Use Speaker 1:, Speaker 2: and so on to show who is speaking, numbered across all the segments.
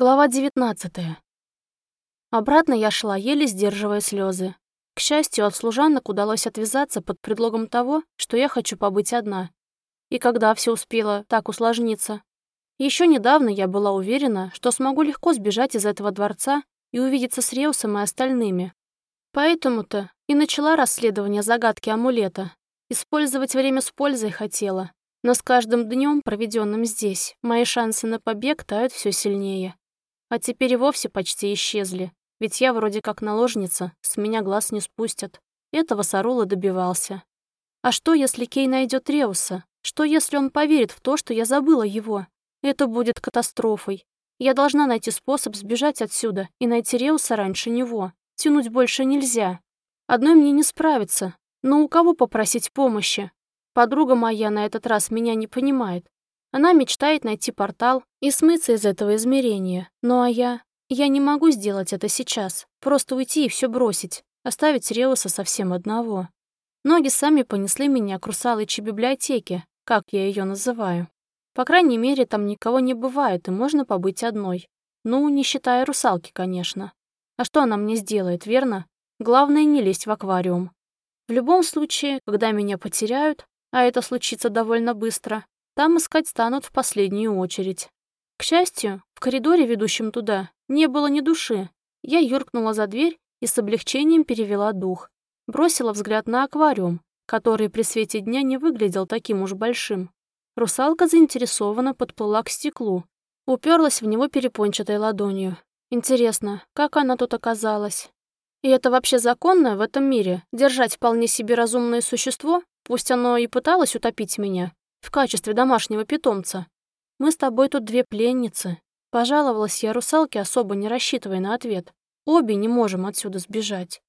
Speaker 1: Глава 19. Обратно я шла, еле сдерживая слезы. К счастью, от служанок удалось отвязаться под предлогом того, что я хочу побыть одна. И когда все успело так усложниться? Еще недавно я была уверена, что смогу легко сбежать из этого дворца и увидеться с Реусом и остальными. Поэтому-то и начала расследование загадки амулета. Использовать время с пользой хотела. Но с каждым днем, проведенным здесь, мои шансы на побег тают все сильнее. А теперь и вовсе почти исчезли, ведь я вроде как наложница, с меня глаз не спустят. Этого Сарула добивался. А что, если Кей найдет Реуса? Что, если он поверит в то, что я забыла его? Это будет катастрофой. Я должна найти способ сбежать отсюда и найти Реуса раньше него. Тянуть больше нельзя. Одной мне не справиться. Но у кого попросить помощи? Подруга моя на этот раз меня не понимает. Она мечтает найти портал и смыться из этого измерения. Ну а я... Я не могу сделать это сейчас. Просто уйти и все бросить. Оставить Реуса совсем одного. Ноги сами понесли меня к русалычьей библиотеке, как я ее называю. По крайней мере, там никого не бывает, и можно побыть одной. Ну, не считая русалки, конечно. А что она мне сделает, верно? Главное, не лезть в аквариум. В любом случае, когда меня потеряют, а это случится довольно быстро, там искать станут в последнюю очередь. К счастью, в коридоре, ведущем туда, не было ни души. Я юркнула за дверь и с облегчением перевела дух. Бросила взгляд на аквариум, который при свете дня не выглядел таким уж большим. Русалка заинтересованно подплыла к стеклу, уперлась в него перепончатой ладонью. Интересно, как она тут оказалась? И это вообще законно в этом мире, держать вполне себе разумное существо, пусть оно и пыталось утопить меня, в качестве домашнего питомца. Мы с тобой тут две пленницы. Пожаловалась я русалке, особо не рассчитывая на ответ. Обе не можем отсюда сбежать.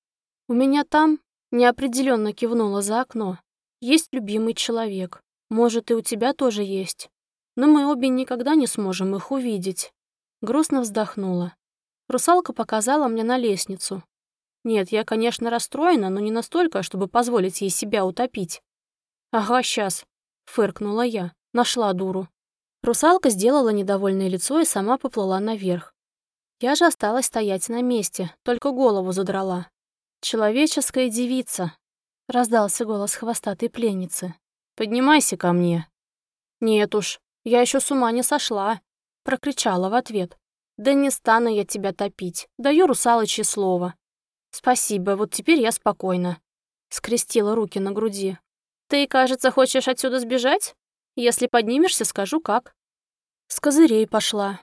Speaker 1: У меня там, неопределенно кивнула за окно, есть любимый человек. Может, и у тебя тоже есть. Но мы обе никогда не сможем их увидеть. Грустно вздохнула. Русалка показала мне на лестницу. Нет, я, конечно, расстроена, но не настолько, чтобы позволить ей себя утопить. Ага, сейчас. Фыркнула я. Нашла дуру. Русалка сделала недовольное лицо и сама поплыла наверх. Я же осталась стоять на месте, только голову задрала. «Человеческая девица», — раздался голос хвостатой пленницы. «Поднимайся ко мне». «Нет уж, я еще с ума не сошла», — прокричала в ответ. «Да не стану я тебя топить, даю русалочье слово». «Спасибо, вот теперь я спокойна», — скрестила руки на груди. «Ты, кажется, хочешь отсюда сбежать? Если поднимешься, скажу как». С козырей пошла.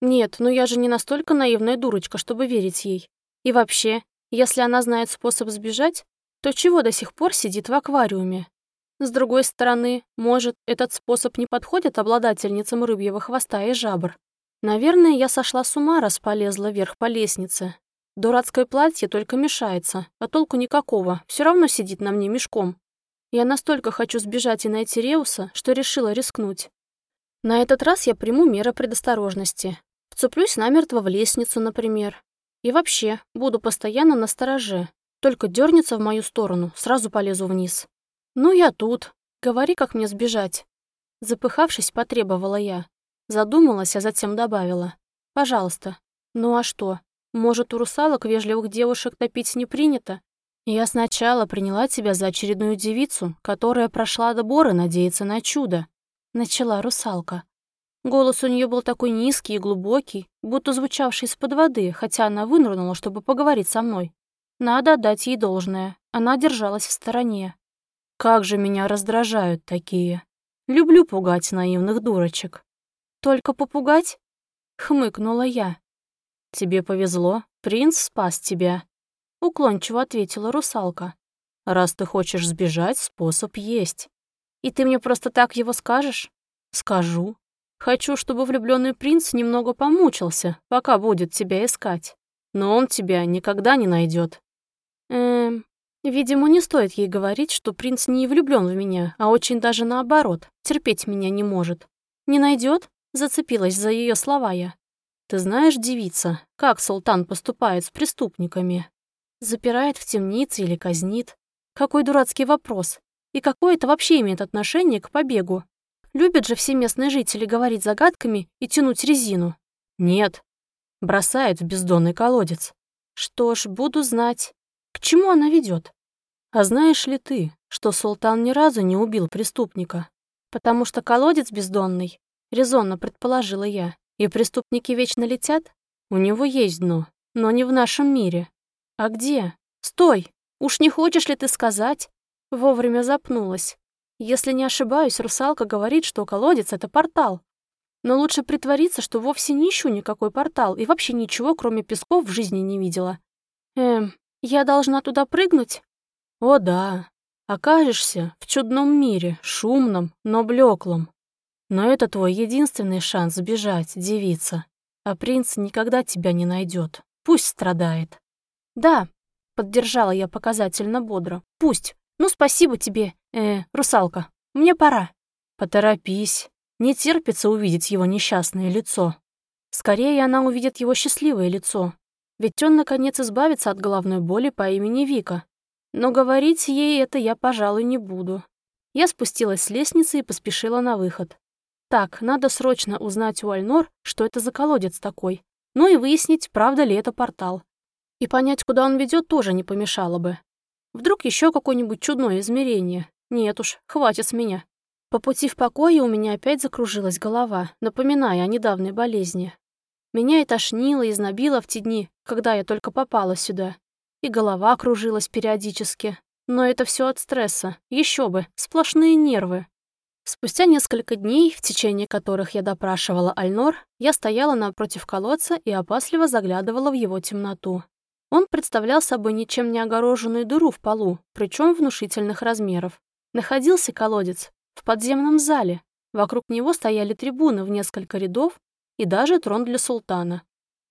Speaker 1: Нет, ну я же не настолько наивная дурочка, чтобы верить ей. И вообще, если она знает способ сбежать, то чего до сих пор сидит в аквариуме? С другой стороны, может, этот способ не подходит обладательницам рыбьего хвоста и жабр. Наверное, я сошла с ума, раз полезла вверх по лестнице. Дурацкое платье только мешается, а толку никакого, все равно сидит на мне мешком. Я настолько хочу сбежать и найти Реуса, что решила рискнуть. На этот раз я приму меры предосторожности. Вцеплюсь намертво в лестницу, например. И вообще, буду постоянно на стороже. Только дернется в мою сторону, сразу полезу вниз. Ну, я тут. Говори, как мне сбежать. Запыхавшись, потребовала я. Задумалась, а затем добавила. Пожалуйста. Ну а что? Может, у русалок вежливых девушек топить не принято? Я сначала приняла тебя за очередную девицу, которая прошла добор и надеется на чудо. Начала русалка. Голос у нее был такой низкий и глубокий, будто звучавший из-под воды, хотя она вынырнула, чтобы поговорить со мной. Надо отдать ей должное. Она держалась в стороне. Как же меня раздражают такие. Люблю пугать наивных дурочек. Только попугать? Хмыкнула я. Тебе повезло, принц спас тебя. Уклончиво ответила русалка. «Раз ты хочешь сбежать, способ есть. И ты мне просто так его скажешь?» «Скажу. Хочу, чтобы влюбленный принц немного помучился, пока будет тебя искать. Но он тебя никогда не найдет. Эм, видимо, не стоит ей говорить, что принц не влюблен в меня, а очень даже наоборот, терпеть меня не может. Не найдет? Зацепилась за ее слова я. Ты знаешь, девица, как султан поступает с преступниками? Запирает в темнице или казнит? Какой дурацкий вопрос. И какое это вообще имеет отношение к побегу? Любят же все местные жители говорить загадками и тянуть резину. Нет. Бросает в бездонный колодец. Что ж, буду знать. К чему она ведет? А знаешь ли ты, что султан ни разу не убил преступника? Потому что колодец бездонный, резонно предположила я, и преступники вечно летят? У него есть дно, но не в нашем мире. А где? Стой! Уж не хочешь ли ты сказать? Вовремя запнулась. Если не ошибаюсь, русалка говорит, что колодец — это портал. Но лучше притвориться, что вовсе не ищу никакой портал и вообще ничего, кроме песков, в жизни не видела. Эм, я должна туда прыгнуть? О да, окажешься в чудном мире, шумном, но блеклом. Но это твой единственный шанс сбежать, девица. А принц никогда тебя не найдет. Пусть страдает. Да, поддержала я показательно бодро. Пусть. Ну, спасибо тебе, э, русалка. Мне пора. Поторопись. Не терпится увидеть его несчастное лицо. Скорее она увидит его счастливое лицо. Ведь он, наконец, избавится от головной боли по имени Вика. Но говорить ей это я, пожалуй, не буду. Я спустилась с лестницы и поспешила на выход. Так, надо срочно узнать у Альнор, что это за колодец такой. Ну и выяснить, правда ли это портал. И понять, куда он ведет, тоже не помешало бы. Вдруг еще какое-нибудь чудное измерение. Нет уж, хватит с меня. По пути в покое у меня опять закружилась голова, напоминая о недавней болезни. Меня и тошнило, и знобило в те дни, когда я только попала сюда. И голова кружилась периодически. Но это все от стресса. Еще бы, сплошные нервы. Спустя несколько дней, в течение которых я допрашивала Альнор, я стояла напротив колодца и опасливо заглядывала в его темноту. Он представлял собой ничем не огороженную дыру в полу, причем внушительных размеров. Находился колодец в подземном зале. Вокруг него стояли трибуны в несколько рядов и даже трон для султана.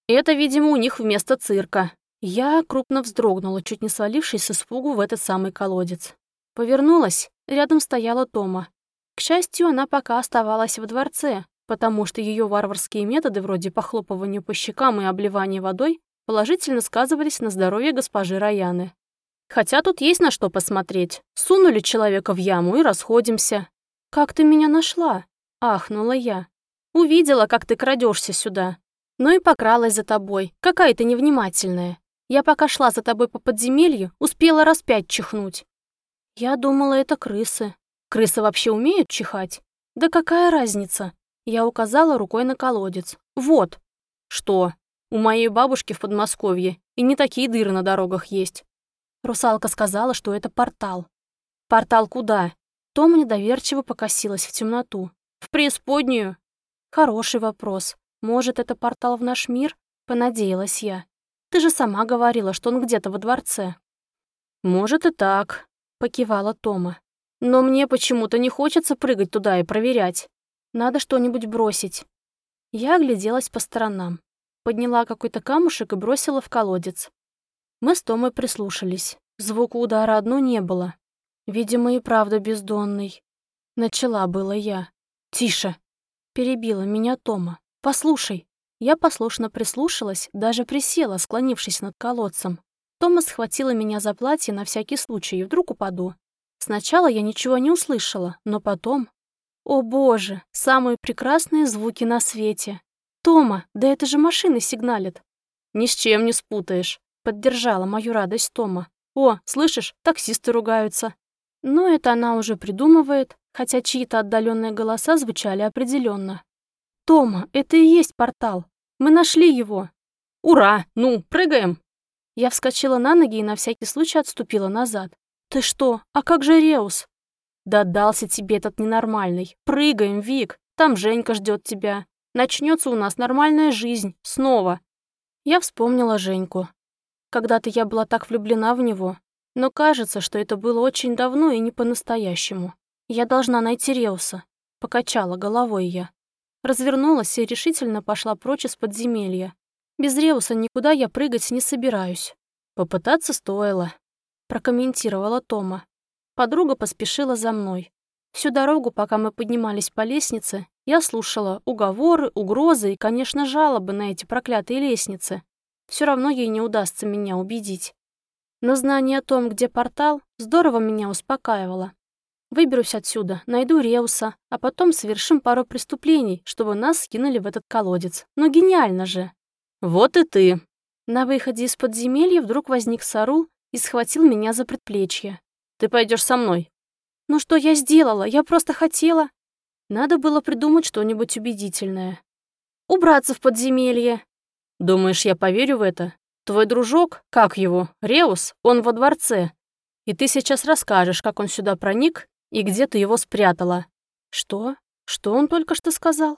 Speaker 1: Это, видимо, у них вместо цирка. Я крупно вздрогнула, чуть не свалившись с испугу в этот самый колодец. Повернулась, рядом стояла Тома. К счастью, она пока оставалась в дворце, потому что ее варварские методы вроде похлопывания по щекам и обливания водой положительно сказывались на здоровье госпожи Раяны. Хотя тут есть на что посмотреть. Сунули человека в яму и расходимся. «Как ты меня нашла?» — ахнула я. «Увидела, как ты крадешься сюда. Ну и покралась за тобой. Какая ты невнимательная. Я пока шла за тобой по подземелью, успела раз пять чихнуть». Я думала, это крысы. Крысы вообще умеют чихать? Да какая разница? Я указала рукой на колодец. Вот. Что? У моей бабушки в Подмосковье и не такие дыры на дорогах есть. Русалка сказала, что это портал. Портал куда? Тома недоверчиво покосилась в темноту. «В преисподнюю?» «Хороший вопрос. Может, это портал в наш мир?» Понадеялась я. «Ты же сама говорила, что он где-то во дворце». «Может и так», — покивала Тома. «Но мне почему-то не хочется прыгать туда и проверять. Надо что-нибудь бросить». Я огляделась по сторонам. Подняла какой-то камушек и бросила в колодец. Мы с Томой прислушались. Звука удара одно не было. Видимо, и правда бездонный. Начала было я. «Тише!» Перебила меня Тома. «Послушай!» Я послушно прислушалась, даже присела, склонившись над колодцем. Тома схватила меня за платье на всякий случай, и вдруг упаду. Сначала я ничего не услышала, но потом... О боже, самые прекрасные звуки на свете. Тома, да это же машины сигналят. Ни с чем не спутаешь, поддержала мою радость Тома. О, слышишь, таксисты ругаются. Но это она уже придумывает, хотя чьи-то отдаленные голоса звучали определенно. «Тома, это и есть портал. Мы нашли его». «Ура! Ну, прыгаем!» Я вскочила на ноги и на всякий случай отступила назад. «Ты что? А как же Реус?» «Да дался тебе этот ненормальный. Прыгаем, Вик. Там Женька ждет тебя. Начнется у нас нормальная жизнь. Снова». Я вспомнила Женьку. Когда-то я была так влюблена в него, но кажется, что это было очень давно и не по-настоящему. Я должна найти Реуса. Покачала головой я. Развернулась и решительно пошла прочь из подземелья. Без Реуса никуда я прыгать не собираюсь. Попытаться стоило. Прокомментировала Тома. Подруга поспешила за мной. Всю дорогу, пока мы поднимались по лестнице, я слушала уговоры, угрозы и, конечно, жалобы на эти проклятые лестницы. Все равно ей не удастся меня убедить. Но знание о том, где портал, здорово меня успокаивало. Выберусь отсюда, найду Реуса, а потом совершим пару преступлений, чтобы нас скинули в этот колодец. Ну гениально же.
Speaker 2: Вот и ты.
Speaker 1: На выходе из подземелья вдруг возник Сарул и схватил меня за предплечье.
Speaker 2: Ты пойдешь со мной.
Speaker 1: Ну что я сделала? Я просто хотела. Надо было придумать что-нибудь убедительное. Убраться в подземелье.
Speaker 2: Думаешь, я поверю в это? Твой дружок, как его, Реус, он во дворце. И ты сейчас расскажешь, как он сюда проник и где ты его спрятала?»
Speaker 1: «Что? Что он только что сказал?»